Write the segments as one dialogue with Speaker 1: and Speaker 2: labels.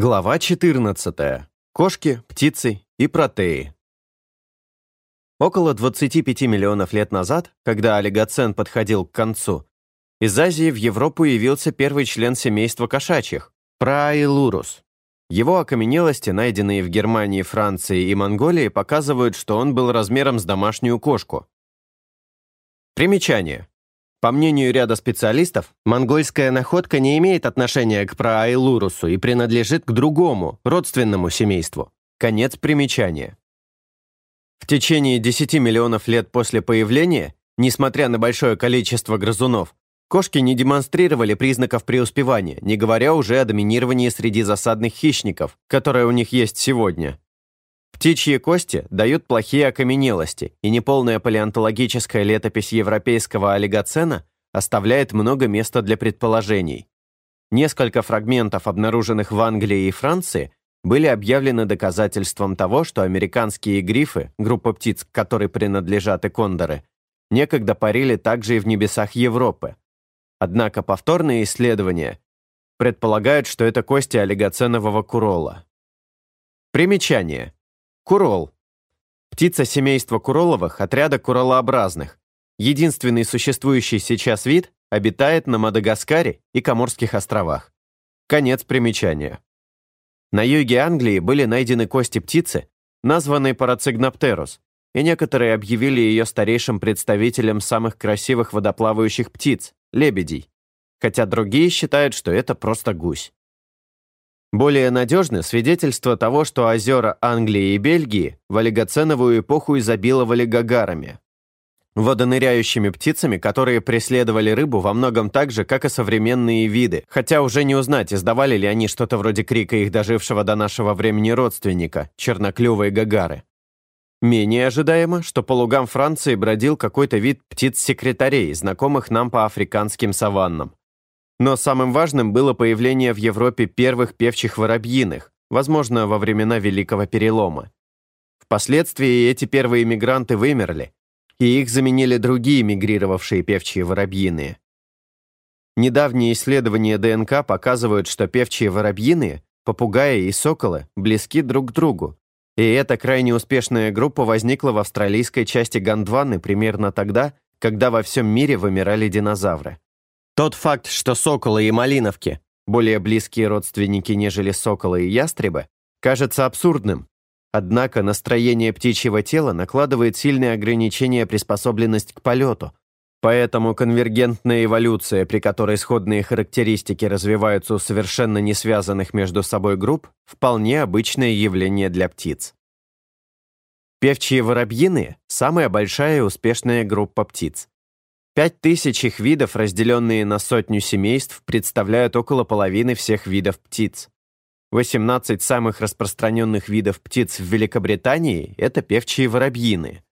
Speaker 1: Глава 14. Кошки, птицы и протеи. Около 25 миллионов лет назад, когда олигоцен подходил к концу, из Азии в Европу явился первый член семейства кошачьих – Праилурус. Его окаменелости, найденные в Германии, Франции и Монголии, показывают, что он был размером с домашнюю кошку. Примечание. По мнению ряда специалистов, монгольская находка не имеет отношения к Праайлурусу и принадлежит к другому, родственному семейству. Конец примечания. В течение 10 миллионов лет после появления, несмотря на большое количество грызунов, кошки не демонстрировали признаков преуспевания, не говоря уже о доминировании среди засадных хищников, которое у них есть сегодня. Птичьи кости дают плохие окаменелости, и неполная палеонтологическая летопись европейского олигоцена оставляет много места для предположений. Несколько фрагментов, обнаруженных в Англии и Франции, были объявлены доказательством того, что американские грифы, группа птиц, к которой принадлежат и кондоры, некогда парили также и в небесах Европы. Однако повторные исследования предполагают, что это кости олигоценового курола. Примечание. Курол. Птица семейства куроловых, отряда куролообразных. Единственный существующий сейчас вид обитает на Мадагаскаре и Коморских островах. Конец примечания. На юге Англии были найдены кости птицы, названной Парацигноптерус, и некоторые объявили ее старейшим представителем самых красивых водоплавающих птиц – лебедей, хотя другие считают, что это просто гусь. Более надежны свидетельства того, что озера Англии и Бельгии в олигоценовую эпоху изобиловали гагарами, водоныряющими птицами, которые преследовали рыбу во многом так же, как и современные виды, хотя уже не узнать, издавали ли они что-то вроде крика их дожившего до нашего времени родственника, черноклювые гагары. Менее ожидаемо, что по лугам Франции бродил какой-то вид птиц-секретарей, знакомых нам по африканским саваннам. Но самым важным было появление в Европе первых певчих воробьиных, возможно, во времена Великого Перелома. Впоследствии эти первые мигранты вымерли, и их заменили другие мигрировавшие певчие воробьиные. Недавние исследования ДНК показывают, что певчие воробьиные, попугаи и соколы близки друг к другу, и эта крайне успешная группа возникла в австралийской части Гондваны примерно тогда, когда во всем мире вымирали динозавры. Тот факт, что соколы и малиновки – более близкие родственники, нежели соколы и ястребы, кажется абсурдным. Однако настроение птичьего тела накладывает сильные ограничения приспособленность к полету, Поэтому конвергентная эволюция, при которой сходные характеристики развиваются у совершенно не связанных между собой групп, вполне обычное явление для птиц. Певчие воробьины – самая большая и успешная группа птиц. Пять тысяч их видов, разделенные на сотню семейств, представляют около половины всех видов птиц. 18 самых распространенных видов птиц в Великобритании – это певчие воробьины.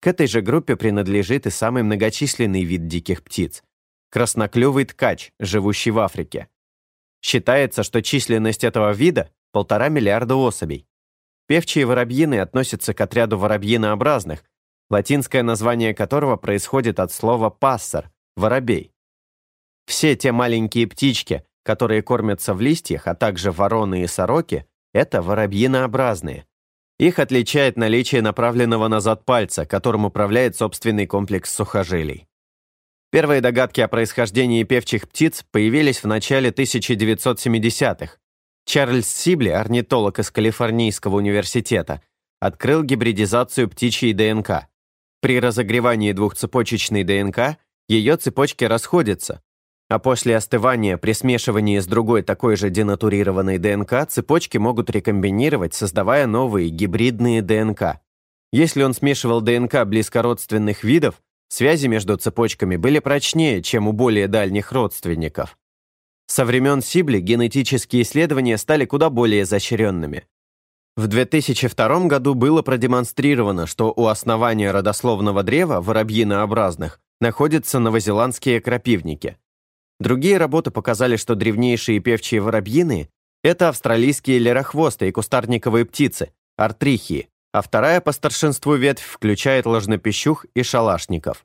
Speaker 1: К этой же группе принадлежит и самый многочисленный вид диких птиц – красноклювый ткач, живущий в Африке. Считается, что численность этого вида – полтора миллиарда особей. Певчие воробьины относятся к отряду воробьинообразных – латинское название которого происходит от слова «пассер» — «воробей». Все те маленькие птички, которые кормятся в листьях, а также вороны и сороки, это воробьинообразные. Их отличает наличие направленного назад пальца, которым управляет собственный комплекс сухожилий. Первые догадки о происхождении певчих птиц появились в начале 1970-х. Чарльз Сибли, орнитолог из Калифорнийского университета, открыл гибридизацию птичьей ДНК. При разогревании двухцепочечной ДНК ее цепочки расходятся, а после остывания при смешивании с другой такой же денатурированной ДНК цепочки могут рекомбинировать, создавая новые гибридные ДНК. Если он смешивал ДНК близкородственных видов, связи между цепочками были прочнее, чем у более дальних родственников. Со времен Сибли генетические исследования стали куда более изощренными. В 2002 году было продемонстрировано, что у основания родословного древа воробьинообразных находятся новозеландские крапивники. Другие работы показали, что древнейшие певчие воробьины – это австралийские лерохвосты и кустарниковые птицы, артрихии, а вторая по старшинству ветвь включает ложнопищух и шалашников.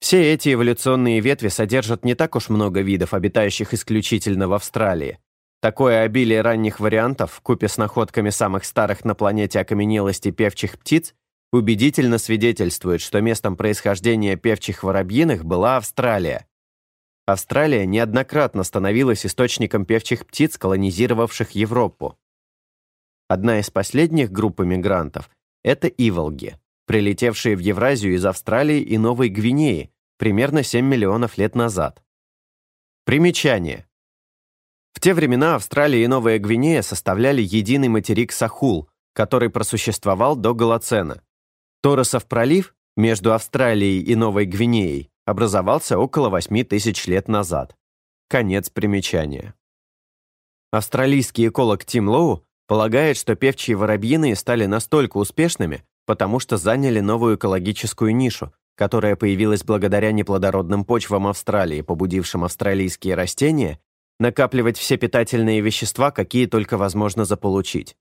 Speaker 1: Все эти эволюционные ветви содержат не так уж много видов, обитающих исключительно в Австралии. Такое обилие ранних вариантов, купе с находками самых старых на планете окаменелостей певчих птиц, убедительно свидетельствует, что местом происхождения певчих воробьиных была Австралия. Австралия неоднократно становилась источником певчих птиц, колонизировавших Европу. Одна из последних групп иммигрантов – это иволги, прилетевшие в Евразию из Австралии и Новой Гвинеи примерно 7 миллионов лет назад. Примечание. В те времена Австралия и Новая Гвинея составляли единый материк Сахул, который просуществовал до Голоцена. Торосов пролив между Австралией и Новой Гвинеей образовался около 8 тысяч лет назад. Конец примечания. Австралийский эколог Тим Лоу полагает, что певчие воробьиные стали настолько успешными, потому что заняли новую экологическую нишу, которая появилась благодаря неплодородным почвам Австралии, побудившим австралийские растения накапливать все питательные вещества, какие только возможно заполучить.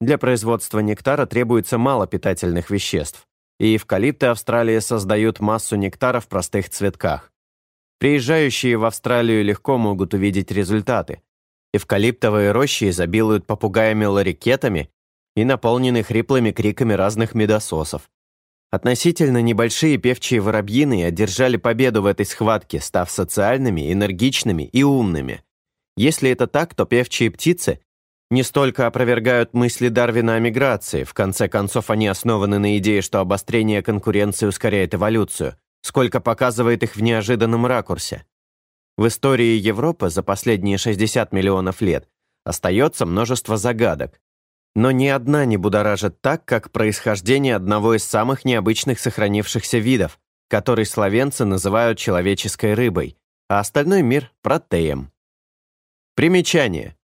Speaker 1: Для производства нектара требуется мало питательных веществ, и эвкалипты Австралии создают массу нектара в простых цветках. Приезжающие в Австралию легко могут увидеть результаты. Эвкалиптовые рощи изобилуют попугаями-ларикетами и наполнены хриплыми криками разных медососов. Относительно небольшие певчие воробьины одержали победу в этой схватке, став социальными, энергичными и умными. Если это так, то певчие птицы не столько опровергают мысли Дарвина о миграции, в конце концов они основаны на идее, что обострение конкуренции ускоряет эволюцию, сколько показывает их в неожиданном ракурсе. В истории Европы за последние 60 миллионов лет остается множество загадок, но ни одна не будоражит так, как происхождение одного из самых необычных сохранившихся видов, который словенцы называют человеческой рыбой, а остальной мир – протеем. Примечание.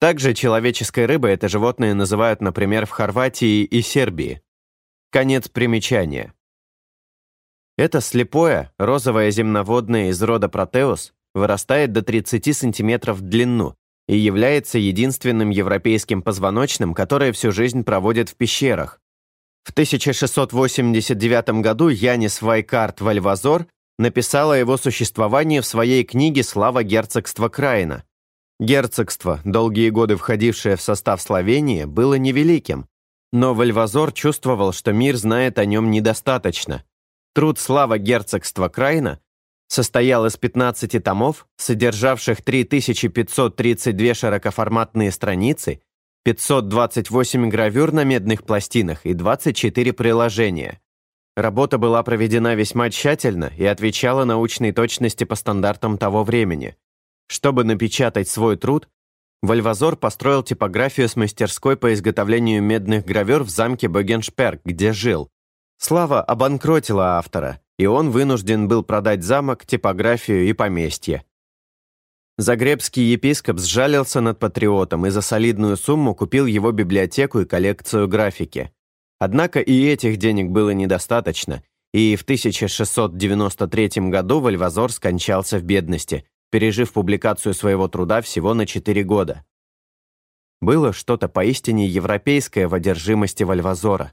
Speaker 1: Также человеческой рыбой это животное называют, например, в Хорватии и Сербии. Конец примечания. Это слепое, розовое земноводное из рода Протеус вырастает до 30 см в длину и является единственным европейским позвоночным, которое всю жизнь проводит в пещерах. В 1689 году Янис Вайкарт Вальвазор написал о его существовании в своей книге «Слава герцогства Краина», Герцогство, долгие годы входившее в состав Словении, было невеликим, но Вальвазор чувствовал, что мир знает о нем недостаточно. Труд «Слава герцогства Крайна» состоял из 15 томов, содержавших 3532 широкоформатные страницы, 528 гравюр на медных пластинах и 24 приложения. Работа была проведена весьма тщательно и отвечала научной точности по стандартам того времени – чтобы напечатать свой труд, Вальвазор построил типографию с мастерской по изготовлению медных гравюр в замке Богеншперк, где жил. Слава обанкротила автора, и он вынужден был продать замок, типографию и поместье. Загребский епископ сжалился над патриотом и за солидную сумму купил его библиотеку и коллекцию графики. Однако и этих денег было недостаточно, и в 1693 году Вальвазор скончался в бедности, пережив публикацию своего труда всего на 4 года. Было что-то поистине европейское в одержимости Вальвазора.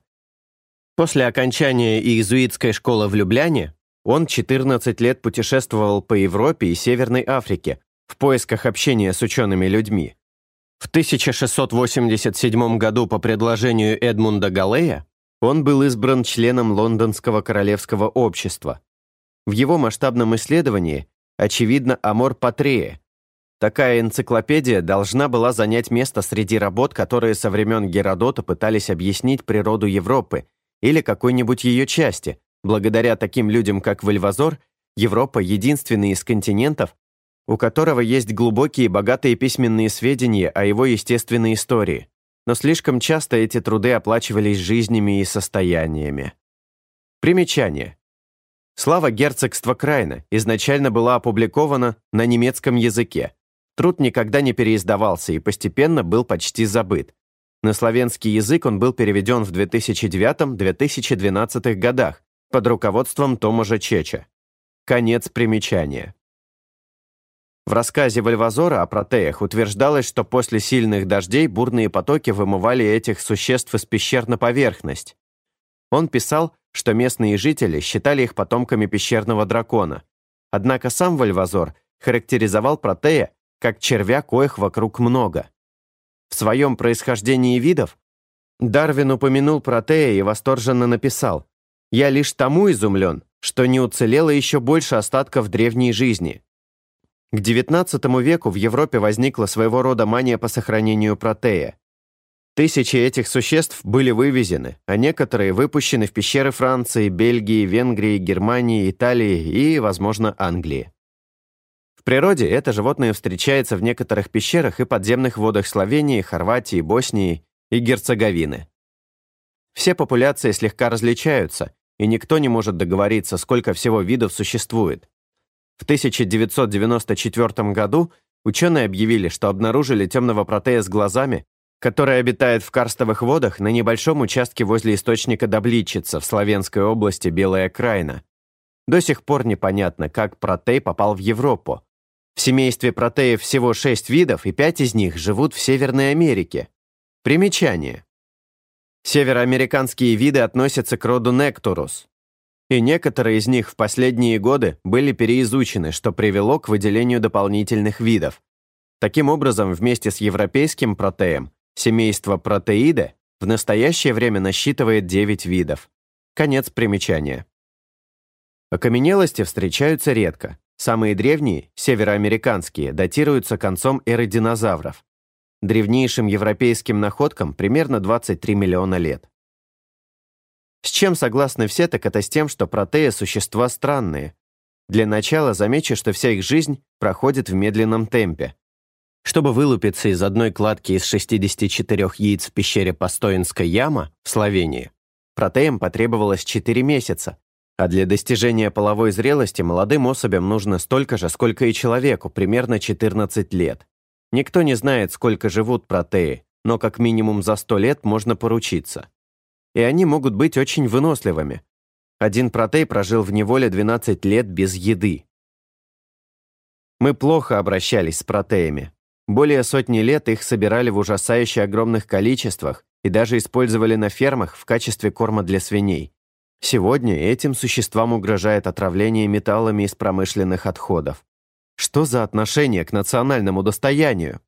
Speaker 1: После окончания иезуитской школы в Любляне он 14 лет путешествовал по Европе и Северной Африке в поисках общения с учеными людьми. В 1687 году по предложению Эдмунда Галлея он был избран членом Лондонского королевского общества. В его масштабном исследовании очевидно, Амор Патрие. Такая энциклопедия должна была занять место среди работ, которые со времен Геродота пытались объяснить природу Европы или какой-нибудь ее части. Благодаря таким людям, как Вальвазор, Европа — единственный из континентов, у которого есть глубокие и богатые письменные сведения о его естественной истории. Но слишком часто эти труды оплачивались жизнями и состояниями. Примечание. Слава герцогства Крайна изначально была опубликована на немецком языке. Труд никогда не переиздавался и постепенно был почти забыт. На славянский язык он был переведен в 2009-2012 годах под руководством Томажа Чеча. Конец примечания. В рассказе Вальвазора о протеях утверждалось, что после сильных дождей бурные потоки вымывали этих существ из пещер на поверхность. Он писал, что местные жители считали их потомками пещерного дракона. Однако сам Вальвазор характеризовал протея как червя, коих вокруг много. В своем происхождении видов Дарвин упомянул протея и восторженно написал «Я лишь тому изумлен, что не уцелело еще больше остатков древней жизни». К XIX веку в Европе возникла своего рода мания по сохранению протея. Тысячи этих существ были вывезены, а некоторые выпущены в пещеры Франции, Бельгии, Венгрии, Германии, Италии и, возможно, Англии. В природе это животное встречается в некоторых пещерах и подземных водах Словении, Хорватии, Боснии и Герцеговины. Все популяции слегка различаются, и никто не может договориться, сколько всего видов существует. В 1994 году ученые объявили, что обнаружили темного протея с глазами, который обитает в карстовых водах на небольшом участке возле источника Добличица в Славянской области Белая Крайна. До сих пор непонятно, как протей попал в Европу. В семействе протеев всего шесть видов, и пять из них живут в Северной Америке. Примечание. Североамериканские виды относятся к роду Нектурус, и некоторые из них в последние годы были переизучены, что привело к выделению дополнительных видов. Таким образом, вместе с европейским протеем, семейство протеида в настоящее время насчитывает 9 видов. Конец примечания. Окаменелости встречаются редко. Самые древние, североамериканские, датируются концом эры динозавров. Древнейшим европейским находкам примерно 23 миллиона лет. С чем согласны все, так это с тем, что протеи – существа странные. Для начала замечу, что вся их жизнь проходит в медленном темпе. Чтобы вылупиться из одной кладки из 64 яиц в пещере Постоинская яма в Словении, протеям потребовалось 4 месяца, а для достижения половой зрелости молодым особям нужно столько же, сколько и человеку, примерно 14 лет. Никто не знает, сколько живут протеи, но как минимум за 100 лет можно поручиться. И они могут быть очень выносливыми. Один протей прожил в неволе 12 лет без еды. Мы плохо обращались с протеями. Более сотни лет их собирали в ужасающе огромных количествах и даже использовали на фермах в качестве корма для свиней. Сегодня этим существам угрожает отравление металлами из промышленных отходов. Что за отношение к национальному достоянию?